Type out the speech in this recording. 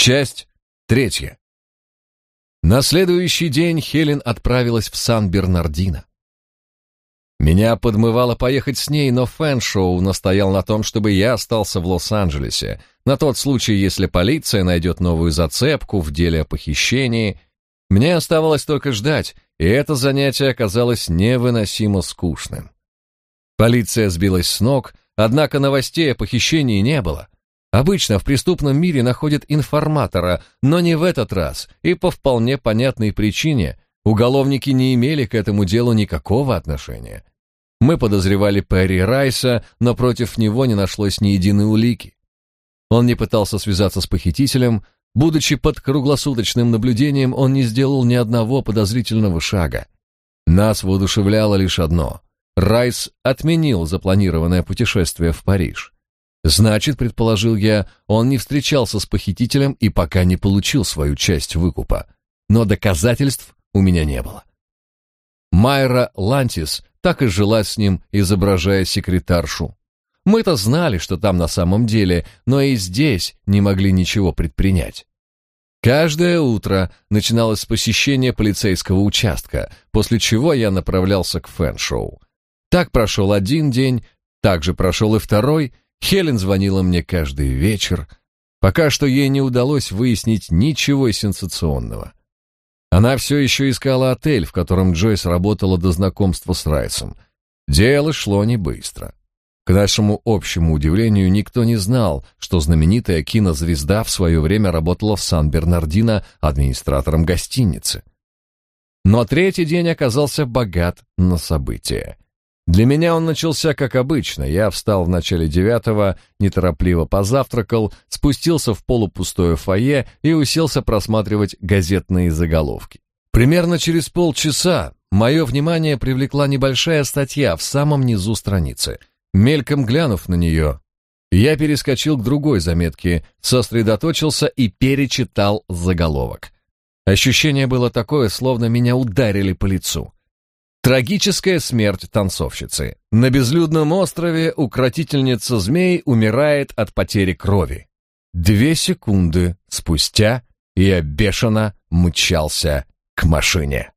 Часть третья. На следующий день Хелен отправилась в Сан-Бернардино. Меня подмывало поехать с ней, но Фэншоу настоял на том, чтобы я остался в Лос-Анджелесе, на тот случай, если полиция найдет новую зацепку в деле о похищении. Мне оставалось только ждать, и это занятие оказалось невыносимо скучным. Полиция сбилась с ног, однако новостей о похищении не было. Обычно в преступном мире находят информатора, но не в этот раз, и по вполне понятной причине уголовники не имели к этому делу никакого отношения. Мы подозревали Перри Райса, но против него не нашлось ни единой улики. Он не пытался связаться с похитителем, будучи под круглосуточным наблюдением, он не сделал ни одного подозрительного шага. Нас воодушевляло лишь одно. Райс отменил запланированное путешествие в Париж. Значит, предположил я, он не встречался с похитителем и пока не получил свою часть выкупа. Но доказательств у меня не было. Майра Лантис так и жила с ним, изображая секретаршу. Мы-то знали, что там на самом деле, но и здесь не могли ничего предпринять. Каждое утро начиналось с посещения полицейского участка, после чего я направлялся к фэн-шоу. Так прошел один день, так же прошел и второй. Хелен звонила мне каждый вечер. Пока что ей не удалось выяснить ничего сенсационного. Она все еще искала отель, в котором Джойс работала до знакомства с Райсом. Дело шло не быстро. К нашему общему удивлению, никто не знал, что знаменитая кинозвезда в свое время работала в Сан-Бернардино администратором гостиницы. Но третий день оказался богат на события. Для меня он начался как обычно. Я встал в начале девятого, неторопливо позавтракал, спустился в полупустое фойе и уселся просматривать газетные заголовки. Примерно через полчаса мое внимание привлекла небольшая статья в самом низу страницы — Мельком глянув на нее, я перескочил к другой заметке, сосредоточился и перечитал заголовок. Ощущение было такое, словно меня ударили по лицу. Трагическая смерть танцовщицы. На безлюдном острове укротительница змей умирает от потери крови. Две секунды спустя я бешено мчался к машине.